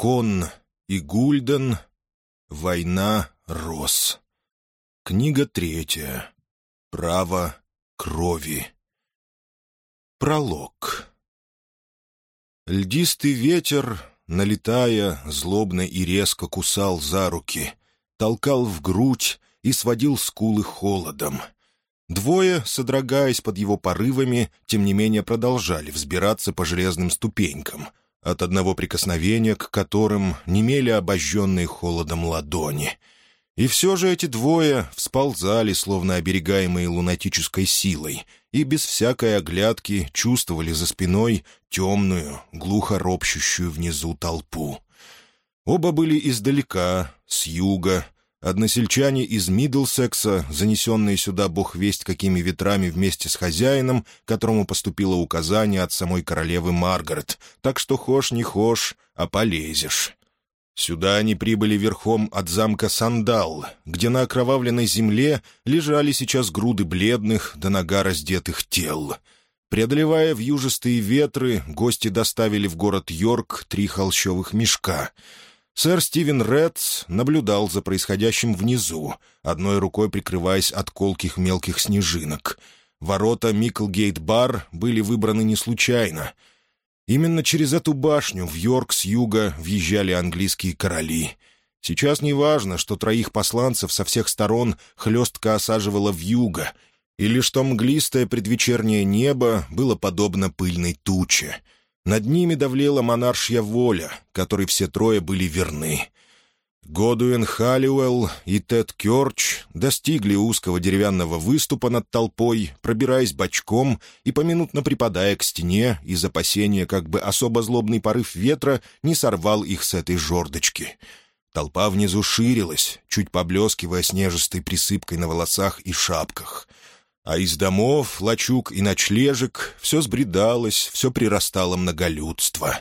Кон и Гульден. Война Рос. Книга третья. Право крови. Пролог. Льдистый ветер, налетая, злобно и резко кусал за руки, толкал в грудь и сводил скулы холодом. Двое, содрогаясь под его порывами, тем не менее продолжали взбираться по железным ступенькам — от одного прикосновения к которым немели обожженные холодом ладони. И все же эти двое всползали, словно оберегаемые лунатической силой, и без всякой оглядки чувствовали за спиной темную, глухо ропщущую внизу толпу. Оба были издалека, с юга — Односельчане из Миддлсекса, занесенные сюда бог весть какими ветрами вместе с хозяином, которому поступило указание от самой королевы Маргарет, так что хошь не хошь, а полезешь. Сюда они прибыли верхом от замка Сандал, где на окровавленной земле лежали сейчас груды бледных до нога раздетых тел. Преодолевая вьюжистые ветры, гости доставили в город Йорк три холщовых мешка — Сэр Стивен Редс наблюдал за происходящим внизу, одной рукой прикрываясь от колких мелких снежинок. Ворота Миклгейт-бар были выбраны не случайно. Именно через эту башню в Йорк с юга въезжали английские короли. Сейчас не важно, что троих посланцев со всех сторон хлестко осаживало вьюга, или что мглистое предвечернее небо было подобно пыльной туче — над ними давлела монаршья воля, которой все трое были верны. Годуэн Халлиуэлл и Тед Кёрч достигли узкого деревянного выступа над толпой, пробираясь бочком и поминутно припадая к стене из опасения, как бы особо злобный порыв ветра не сорвал их с этой жердочки. Толпа внизу ширилась, чуть поблескивая снежистой присыпкой на волосах и шапках — а из домов, лачуг и ночлежек все сбредалось, все прирастало многолюдство.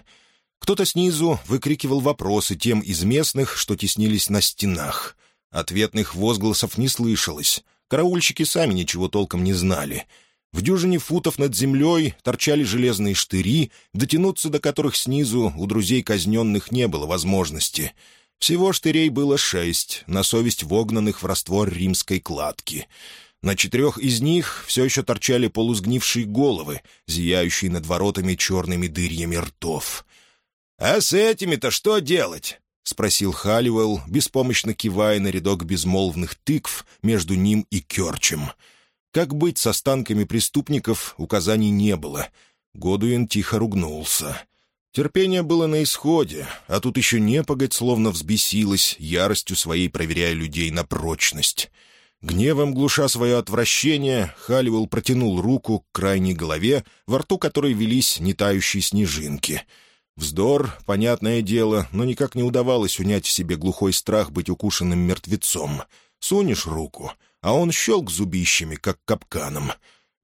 Кто-то снизу выкрикивал вопросы тем из местных, что теснились на стенах. Ответных возгласов не слышалось. Караульщики сами ничего толком не знали. В дюжине футов над землей торчали железные штыри, дотянуться до которых снизу у друзей казненных не было возможности. Всего штырей было шесть, на совесть вогнанных в раствор римской кладки — на четырех из них все еще торчали полузгнившие головы, зияющие над воротами черными дырьями ртов. «А с этими-то что делать?» — спросил Халливелл, беспомощно кивая на рядок безмолвных тыкв между ним и Керчем. Как быть с останками преступников, указаний не было. Годуин тихо ругнулся. Терпение было на исходе, а тут еще непогать словно взбесилась, яростью своей проверяя людей на прочность. Гневом глуша свое отвращение, Халливелл протянул руку к крайней голове, во рту которой велись нетающие снежинки. Вздор, понятное дело, но никак не удавалось унять в себе глухой страх быть укушенным мертвецом. Сунешь руку, а он щелк зубищами, как капканом.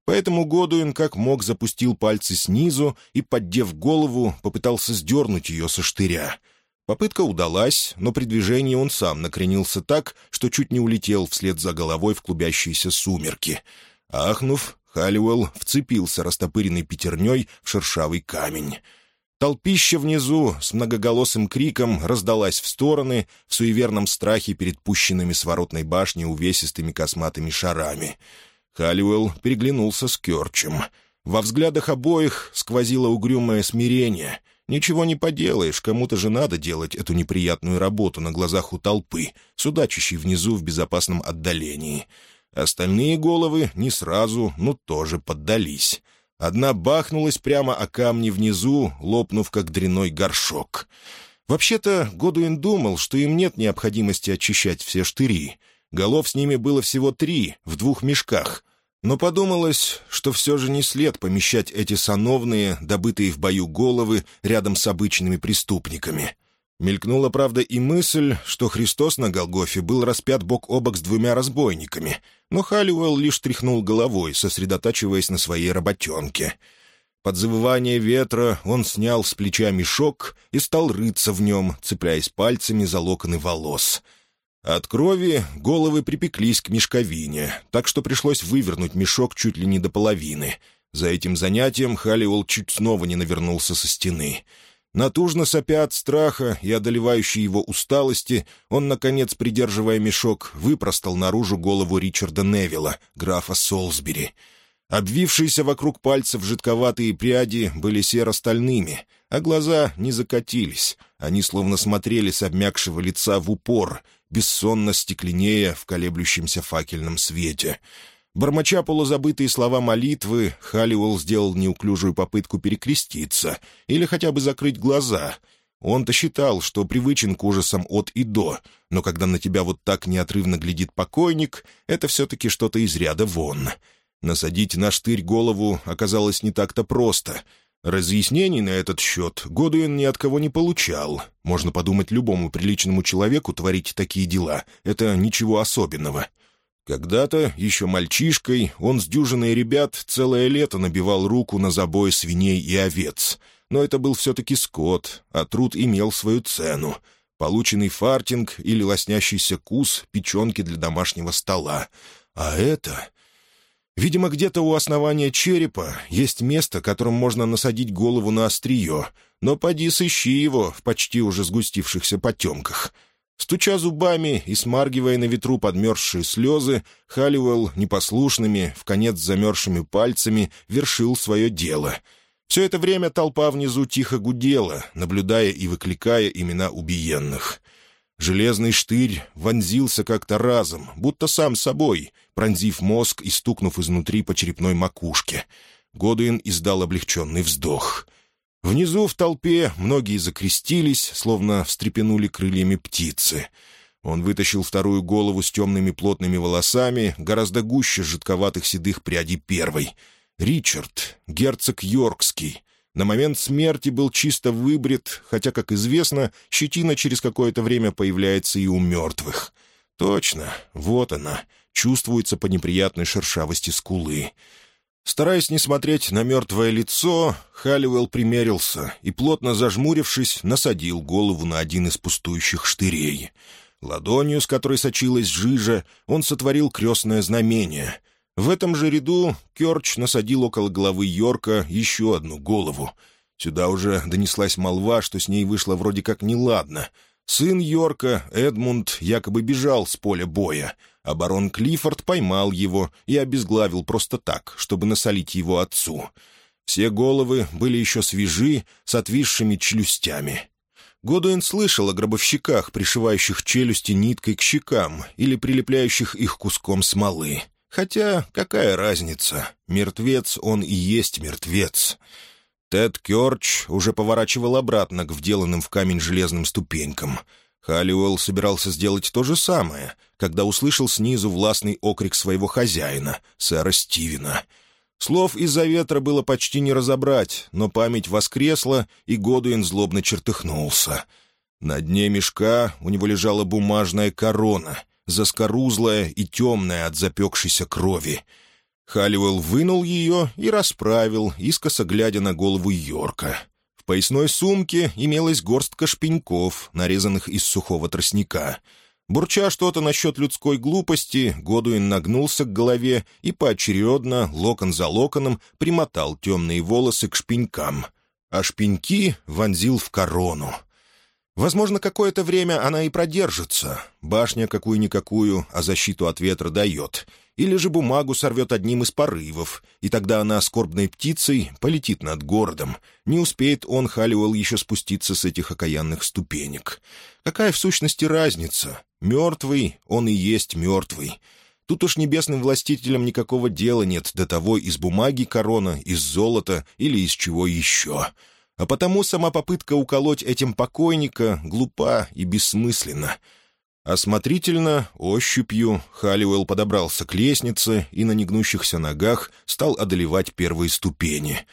Поэтому Годуин как мог запустил пальцы снизу и, поддев голову, попытался сдернуть ее со штыря — Попытка удалась, но при движении он сам накренился так, что чуть не улетел вслед за головой в клубящиеся сумерки. Ахнув, Халлиуэлл вцепился растопыренной пятерней в шершавый камень. Толпища внизу с многоголосым криком раздалась в стороны в суеверном страхе перед пущенными с воротной башни увесистыми косматыми шарами. Халлиуэлл переглянулся с Керчем. Во взглядах обоих сквозило угрюмое смирение — Ничего не поделаешь, кому-то же надо делать эту неприятную работу на глазах у толпы, судачащей внизу в безопасном отдалении. Остальные головы не сразу, но тоже поддались. Одна бахнулась прямо о камни внизу, лопнув как дряной горшок. Вообще-то Годуин думал, что им нет необходимости очищать все штыри. Голов с ними было всего три, в двух мешках — но подумалось, что все же не след помещать эти сановные, добытые в бою головы, рядом с обычными преступниками. Мелькнула, правда, и мысль, что Христос на Голгофе был распят бок о бок с двумя разбойниками, но Халлиуэлл лишь тряхнул головой, сосредотачиваясь на своей работенке. Под завывание ветра он снял с плеча мешок и стал рыться в нем, цепляясь пальцами за локоны волос — от крови головы припеклись к мешковине, так что пришлось вывернуть мешок чуть ли не до половины. За этим занятием Халиол чуть снова не навернулся со стены. Натужно сопя от страха и одолевающей его усталости, он, наконец, придерживая мешок, выпростал наружу голову Ричарда Невилла, графа Солсбери. Обвившиеся вокруг пальцев жидковатые пряди были серо-стальными, а глаза не закатились. Они словно смотрели с обмякшего лица в упор — бессонно стекленея в колеблющемся факельном свете. Бормоча полузабытые слова молитвы, Халлиуэлл сделал неуклюжую попытку перекреститься или хотя бы закрыть глаза. Он-то считал, что привычен к ужасам от и до, но когда на тебя вот так неотрывно глядит покойник, это все-таки что-то из ряда вон. Насадить на штырь голову оказалось не так-то просто — Разъяснений на этот счет Годуин ни от кого не получал. Можно подумать, любому приличному человеку творить такие дела — это ничего особенного. Когда-то, еще мальчишкой, он с дюжиной ребят целое лето набивал руку на забой свиней и овец. Но это был все-таки скот, а труд имел свою цену. Полученный фартинг или лоснящийся кус, печенки для домашнего стола. А это... Видимо, где-то у основания черепа есть место, которым можно насадить голову на острие, но поди сыщи его в почти уже сгустившихся потемках. Стуча зубами и смаргивая на ветру подмерзшие слезы, Халлиуэлл непослушными, в конец замерзшими пальцами, вершил свое дело. Все это время толпа внизу тихо гудела, наблюдая и выкликая имена убиенных. Железный штырь вонзился как-то разом, будто сам собой, пронзив мозг и стукнув изнутри по черепной макушке. Годуин издал облегченный вздох. Внизу в толпе многие закрестились, словно встрепенули крыльями птицы. Он вытащил вторую голову с темными плотными волосами, гораздо гуще жидковатых седых прядей первой. Ричард, герцог Йоркский, на момент смерти был чисто выбрит, хотя, как известно, щетина через какое-то время появляется и у мертвых. Точно, вот она, чувствуется по неприятной шершавости скулы. Стараясь не смотреть на мертвое лицо, Халливелл примерился и, плотно зажмурившись, насадил голову на один из пустующих штырей. Ладонью, с которой сочилась жижа, он сотворил крестное знамение, в этом же ряду Керч насадил около головы Йорка еще одну голову. Сюда уже донеслась молва, что с ней вышло вроде как неладно. Сын Йорка, Эдмунд, якобы бежал с поля боя, а барон Клиффорд поймал его и обезглавил просто так, чтобы насолить его отцу. Все головы были еще свежи, с отвисшими челюстями. Годуин слышал о гробовщиках, пришивающих челюсти ниткой к щекам или прилепляющих их куском смолы — Хотя какая разница, мертвец он и есть мертвец. Тед Кёрч уже поворачивал обратно к вделанным в камень железным ступенькам. Халлиуэлл собирался сделать то же самое, когда услышал снизу властный окрик своего хозяина, сэра Стивена. Слов из-за ветра было почти не разобрать, но память воскресла, и Годуин злобно чертыхнулся. На дне мешка у него лежала бумажная корона, заскорузлая и темная от запекшейся крови. Халливелл вынул ее и расправил, искоса глядя на голову Йорка. В поясной сумке имелась горстка шпеньков, нарезанных из сухого тростника. Бурча что-то насчет людской глупости, Годуин нагнулся к голове и поочередно, локон за локоном, примотал темные волосы к шпенькам, а шпеньки вонзил в корону — Возможно, какое-то время она и продержится. Башня какую-никакую, а защиту от ветра дает. Или же бумагу сорвет одним из порывов, и тогда она скорбной птицей полетит над городом. Не успеет он, Халлиуэлл, еще спуститься с этих окаянных ступенек. Какая в сущности разница? Мертвый, он и есть мертвый. Тут уж небесным властителям никакого дела нет до того, из бумаги корона, из золота или из чего еще» а потому сама попытка уколоть этим покойника глупа и бессмысленна. Осмотрительно, ощупью, Халлиуэлл подобрался к лестнице и на негнущихся ногах стал одолевать первые ступени.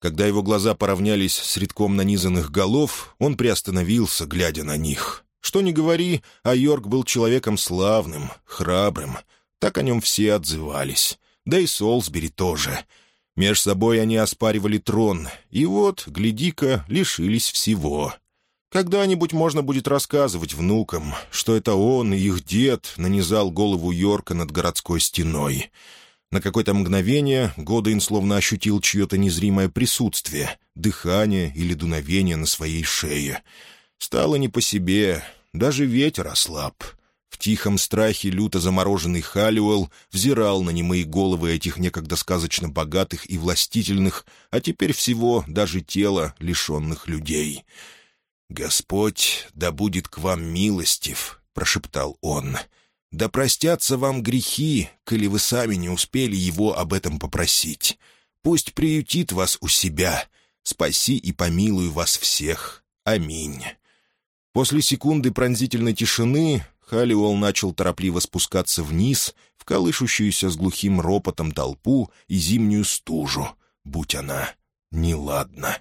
Когда его глаза поравнялись с рядком нанизанных голов, он приостановился, глядя на них. Что ни говори, а Йорк был человеком славным, храбрым. Так о нем все отзывались. Да и Солсбери тоже — Меж собой они оспаривали трон, и вот, гляди-ка, лишились всего. Когда-нибудь можно будет рассказывать внукам, что это он и их дед нанизал голову Йорка над городской стеной. На какое-то мгновение Годейн словно ощутил чье-то незримое присутствие, дыхание или дуновение на своей шее. Стало не по себе, даже ветер ослаб — в тихом страхе люто замороженный Халлиуэлл взирал на немые головы этих некогда сказочно богатых и властительных, а теперь всего даже тела лишенных людей. «Господь да будет к вам милостив», — прошептал он. «Да простятся вам грехи, коли вы сами не успели его об этом попросить. Пусть приютит вас у себя. Спаси и помилуй вас всех. Аминь». После секунды пронзительной тишины Халлиуэлл начал торопливо спускаться вниз, в колышущуюся с глухим ропотом толпу и зимнюю стужу, будь она неладна.